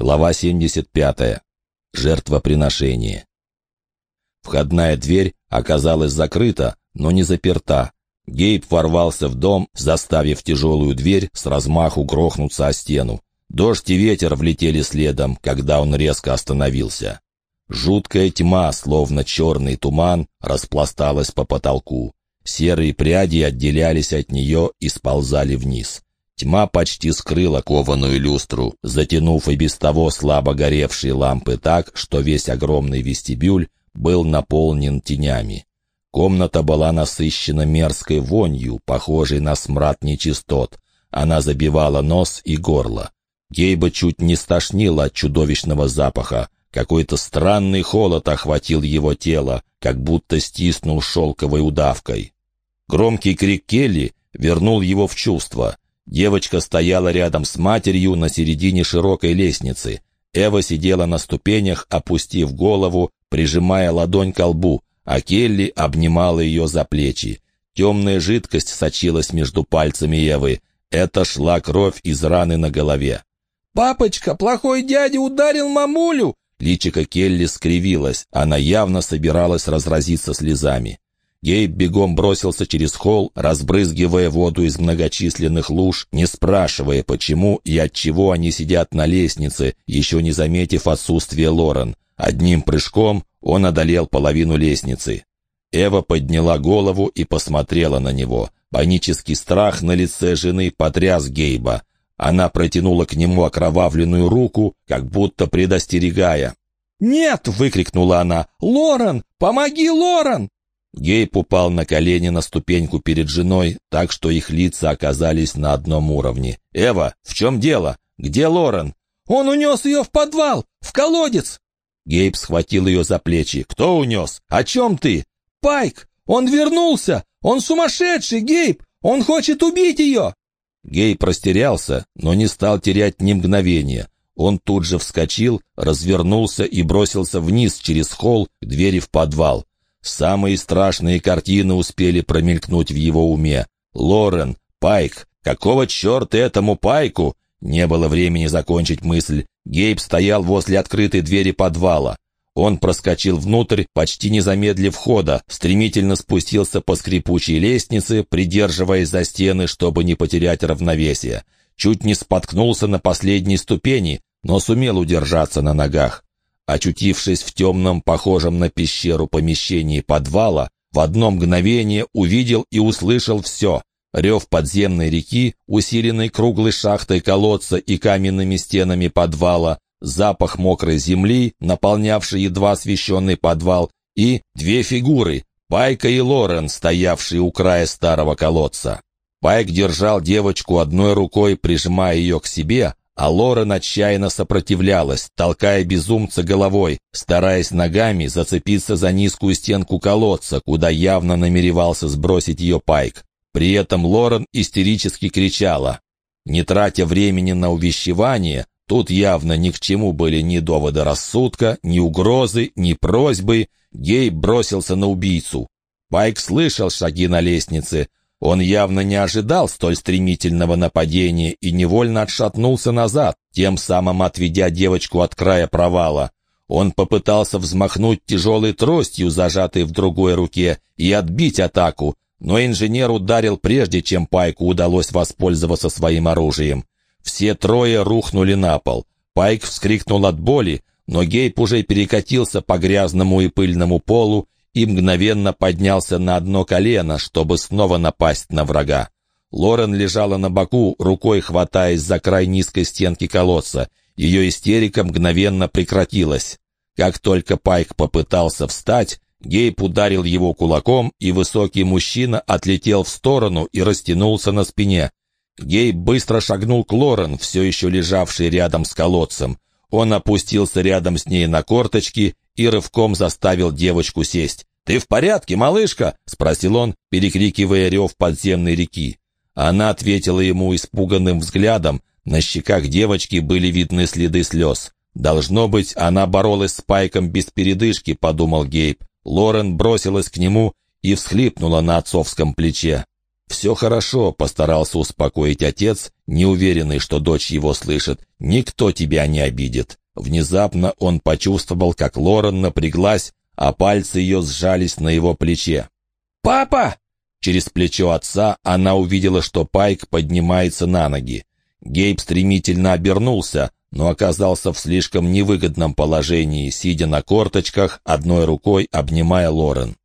Глава 75. Жертвоприношение. Входная дверь оказалась закрыта, но не заперта. Гейб ворвался в дом, заставив тяжелую дверь с размаху грохнуться о стену. Дождь и ветер влетели следом, когда он резко остановился. Жуткая тьма, словно черный туман, распласталась по потолку. Серые пряди отделялись от нее и сползали вниз. Тьма почти скрыла кованую люстру, затянув и без того слабо горевшие лампы так, что весь огромный вестибюль был наполнен тенями. Комната была насыщена мерзкой вонью, похожей на смрад нечистот. Она забивала нос и горло. Гейба чуть не стошнило от чудовищного запаха. Какой-то странный холод охватил его тело, как будто стиснул шелковой удавкой. Громкий крик Келли вернул его в чувство — Девочка стояла рядом с матерью на середине широкой лестницы. Эва сидела на ступенях, опустив голову, прижимая ладонь к лбу, а Келли обнимала ее за плечи. Темная жидкость сочилась между пальцами Эвы. Это шла кровь из раны на голове. «Папочка, плохой дядя ударил мамулю!» Личико Келли скривилось, она явно собиралась разразиться слезами. Гейб бегом бросился через холл, разбрызгивая воду из многочисленных луж, не спрашивая, почему и от чего они сидят на лестнице, еще не заметив отсутствие Лорен. Одним прыжком он одолел половину лестницы. Эва подняла голову и посмотрела на него. Панический страх на лице жены потряс Гейба. Она протянула к нему окровавленную руку, как будто предостерегая. «Нет!» — выкрикнула она. «Лорен! Помоги, Лорен!» Гейб упал на колени на ступеньку перед женой, так что их лица оказались на одном уровне. «Эва, в чем дело? Где Лорен?» «Он унес ее в подвал, в колодец!» Гейб схватил ее за плечи. «Кто унес? О чем ты?» «Пайк! Он вернулся! Он сумасшедший, Гейб! Он хочет убить ее!» Гейб растерялся, но не стал терять ни мгновения. Он тут же вскочил, развернулся и бросился вниз через холл к двери в подвал. Самые страшные картины успели промелькнуть в его уме. Лорен, Пайк, какого черта этому Пайку? Не было времени закончить мысль. Гейб стоял возле открытой двери подвала. Он проскочил внутрь, почти не замедлив хода, стремительно спустился по скрипучей лестнице, придерживаясь за стены, чтобы не потерять равновесие. Чуть не споткнулся на последней ступени, но сумел удержаться на ногах. Очутившись в темном, похожем на пещеру помещении подвала, в одно мгновение увидел и услышал все. Рев подземной реки, усиленный круглой шахтой колодца и каменными стенами подвала, запах мокрой земли, наполнявший едва освещенный подвал, и две фигуры — Пайка и Лорен, стоявшие у края старого колодца. Пайк держал девочку одной рукой, прижимая ее к себе, а Лорен отчаянно сопротивлялась, толкая безумца головой, стараясь ногами зацепиться за низкую стенку колодца, куда явно намеревался сбросить ее Пайк. При этом Лорен истерически кричала. Не тратя времени на увещевание, тут явно ни к чему были ни доводы рассудка, ни угрозы, ни просьбы, Гей бросился на убийцу. Пайк слышал шаги на лестнице, он явно не ожидал столь стремительного нападения и невольно отшатнулся назад, тем самым отведя девочку от края провала. Он попытался взмахнуть тяжелой тростью, зажатой в другой руке, и отбить атаку, но инженер ударил прежде, чем Пайку удалось воспользоваться своим оружием. Все трое рухнули на пол. Пайк вскрикнул от боли, но Гейб уже перекатился по грязному и пыльному полу и мгновенно поднялся на одно колено, чтобы снова напасть на врага. Лорен лежала на боку, рукой хватаясь за край низкой стенки колодца. Ее истерика мгновенно прекратилась. Как только Пайк попытался встать, Гейб ударил его кулаком, и высокий мужчина отлетел в сторону и растянулся на спине. Гейб быстро шагнул к Лорен, все еще лежавшей рядом с колодцем. Он опустился рядом с ней на корточки и рывком заставил девочку сесть. «Ты в порядке, малышка?» — спросил он, перекрикивая рев подземной реки. Она ответила ему испуганным взглядом. На щеках девочки были видны следы слез. «Должно быть, она боролась с Пайком без передышки», — подумал Гейб. Лорен бросилась к нему и всхлипнула на отцовском плече. «Все хорошо», — постарался успокоить отец, неуверенный, что дочь его слышит. «Никто тебя не обидит». Внезапно он почувствовал, как Лорен напряглась, а пальцы ее сжались на его плече. «Папа!» Через плечо отца она увидела, что Пайк поднимается на ноги. Гейб стремительно обернулся, но оказался в слишком невыгодном положении, сидя на корточках, одной рукой обнимая Лорен.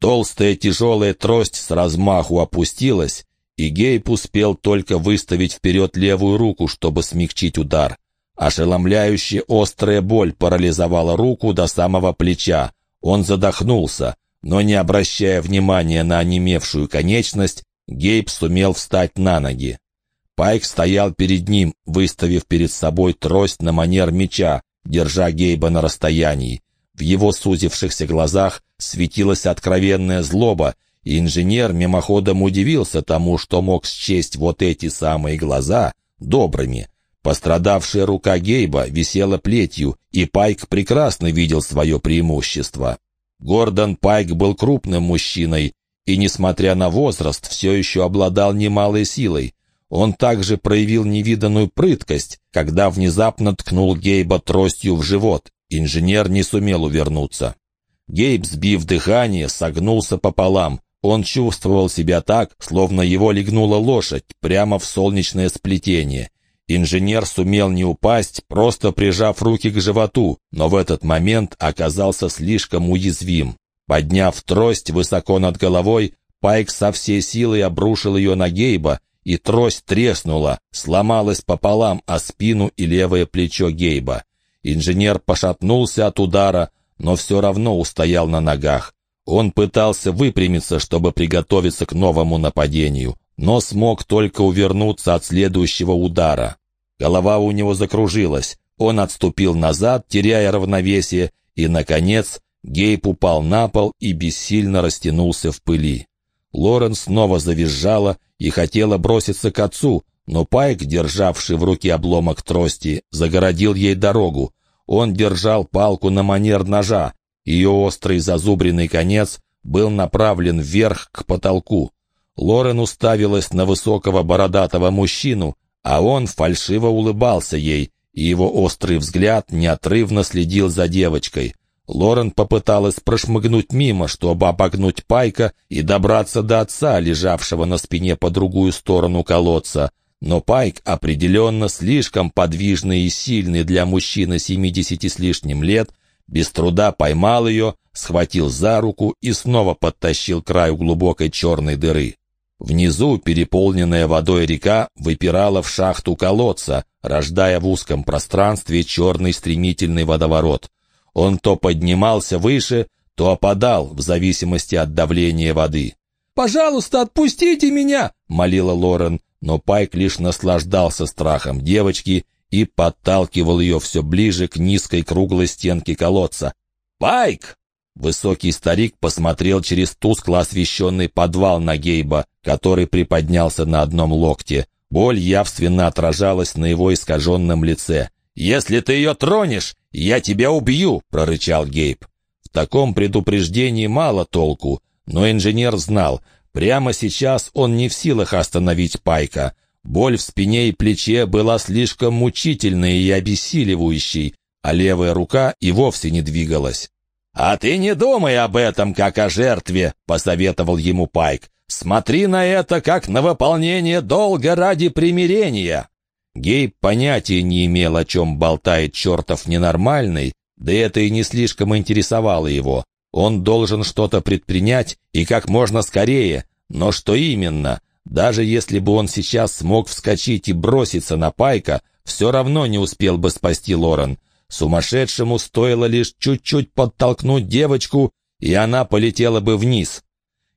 Толстая тяжелая трость с размаху опустилась, и Гейб успел только выставить вперед левую руку, чтобы смягчить удар. Ошеломляющая острая боль парализовала руку до самого плеча. Он задохнулся, но не обращая внимания на онемевшую конечность, Гейб сумел встать на ноги. Пайк стоял перед ним, выставив перед собой трость на манер меча, держа Гейба на расстоянии. В его сузившихся глазах светилась откровенная злоба, и инженер мимоходом удивился тому, что мог счесть вот эти самые глаза добрыми. Пострадавшая рука Гейба висела плетью, и Пайк прекрасно видел свое преимущество. Гордон Пайк был крупным мужчиной, и, несмотря на возраст, все еще обладал немалой силой. Он также проявил невиданную прыткость, когда внезапно ткнул Гейба тростью в живот, Инженер не сумел увернуться. Гейб, сбив дыхание, согнулся пополам. Он чувствовал себя так, словно его легнула лошадь, прямо в солнечное сплетение. Инженер сумел не упасть, просто прижав руки к животу, но в этот момент оказался слишком уязвим. Подняв трость высоко над головой, Пайк со всей силой обрушил ее на Гейба, и трость треснула, сломалась пополам о спину и левое плечо Гейба. Инженер пошатнулся от удара, но все равно устоял на ногах. Он пытался выпрямиться, чтобы приготовиться к новому нападению, но смог только увернуться от следующего удара. Голова у него закружилась, он отступил назад, теряя равновесие, и, наконец, Гейб упал на пол и бессильно растянулся в пыли. Лорен снова завизжала и хотела броситься к отцу, но Пайк, державший в руке обломок трости, загородил ей дорогу. Он держал палку на манер ножа. Ее острый зазубренный конец был направлен вверх к потолку. Лорен уставилась на высокого бородатого мужчину, а он фальшиво улыбался ей, и его острый взгляд неотрывно следил за девочкой. Лорен попыталась прошмыгнуть мимо, чтобы обогнуть Пайка и добраться до отца, лежавшего на спине по другую сторону колодца. Но Пайк определенно слишком подвижный и сильный для мужчины 70 с лишним лет, без труда поймал ее, схватил за руку и снова подтащил краю глубокой черной дыры. Внизу переполненная водой река выпирала в шахту колодца, рождая в узком пространстве черный стремительный водоворот. Он то поднимался выше, то опадал, в зависимости от давления воды. «Пожалуйста, отпустите меня!» — молила Лорен но Пайк лишь наслаждался страхом девочки и подталкивал ее все ближе к низкой круглой стенке колодца. «Пайк!» Высокий старик посмотрел через тускло освещенный подвал на Гейба, который приподнялся на одном локте. Боль явственно отражалась на его искаженном лице. «Если ты ее тронешь, я тебя убью!» — прорычал Гейб. В таком предупреждении мало толку, но инженер знал, Прямо сейчас он не в силах остановить Пайка. Боль в спине и плече была слишком мучительной и обессиливающей, а левая рука и вовсе не двигалась. «А ты не думай об этом, как о жертве», — посоветовал ему Пайк. «Смотри на это, как на выполнение долга ради примирения». Гейб понятия не имел, о чем болтает чертов ненормальный, да это и не слишком интересовало его. Он должен что-то предпринять и как можно скорее. Но что именно? Даже если бы он сейчас смог вскочить и броситься на Пайка, все равно не успел бы спасти Лорен. Сумасшедшему стоило лишь чуть-чуть подтолкнуть девочку, и она полетела бы вниз.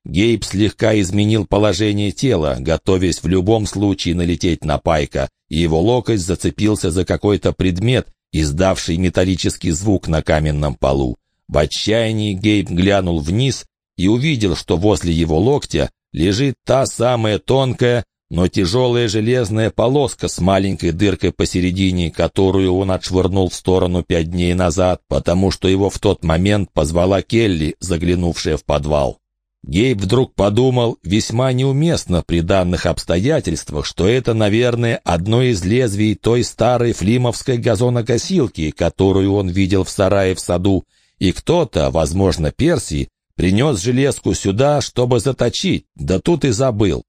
Гейб слегка изменил положение тела, готовясь в любом случае налететь на Пайка, и его локоть зацепился за какой-то предмет, издавший металлический звук на каменном полу. В отчаянии Гейб глянул вниз и увидел, что возле его локтя лежит та самая тонкая, но тяжелая железная полоска с маленькой дыркой посередине, которую он отшвырнул в сторону пять дней назад, потому что его в тот момент позвала Келли, заглянувшая в подвал. Гейб вдруг подумал весьма неуместно при данных обстоятельствах, что это, наверное, одно из лезвий той старой флимовской газонокосилки, которую он видел в сарае в саду, и кто-то, возможно, Персий, принес железку сюда, чтобы заточить, да тут и забыл.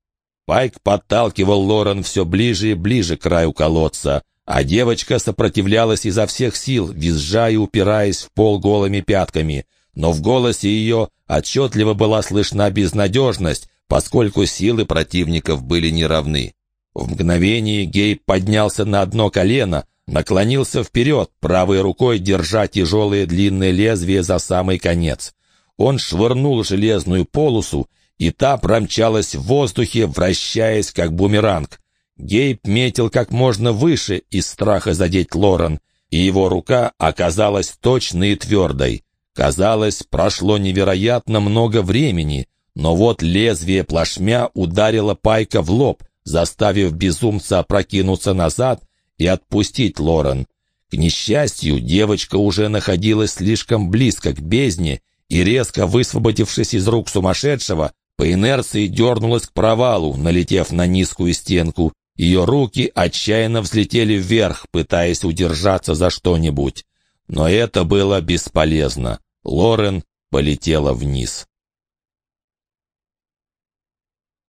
Пайк подталкивал Лорен все ближе и ближе к краю колодца, а девочка сопротивлялась изо всех сил, визжая и упираясь в пол голыми пятками — но в голосе ее отчетливо была слышна безнадежность, поскольку силы противников были неравны. В мгновение Гейб поднялся на одно колено, наклонился вперед, правой рукой держа тяжелое длинное лезвие за самый конец. Он швырнул железную полосу, и та промчалась в воздухе, вращаясь как бумеранг. Гейб метил как можно выше из страха задеть Лорен, и его рука оказалась точной и твердой. Казалось, прошло невероятно много времени, но вот лезвие плашмя ударило Пайка в лоб, заставив безумца опрокинуться назад и отпустить Лорен. К несчастью, девочка уже находилась слишком близко к бездне и, резко высвободившись из рук сумасшедшего, по инерции дернулась к провалу, налетев на низкую стенку. Ее руки отчаянно взлетели вверх, пытаясь удержаться за что-нибудь. Но это было бесполезно. Лорен полетела вниз.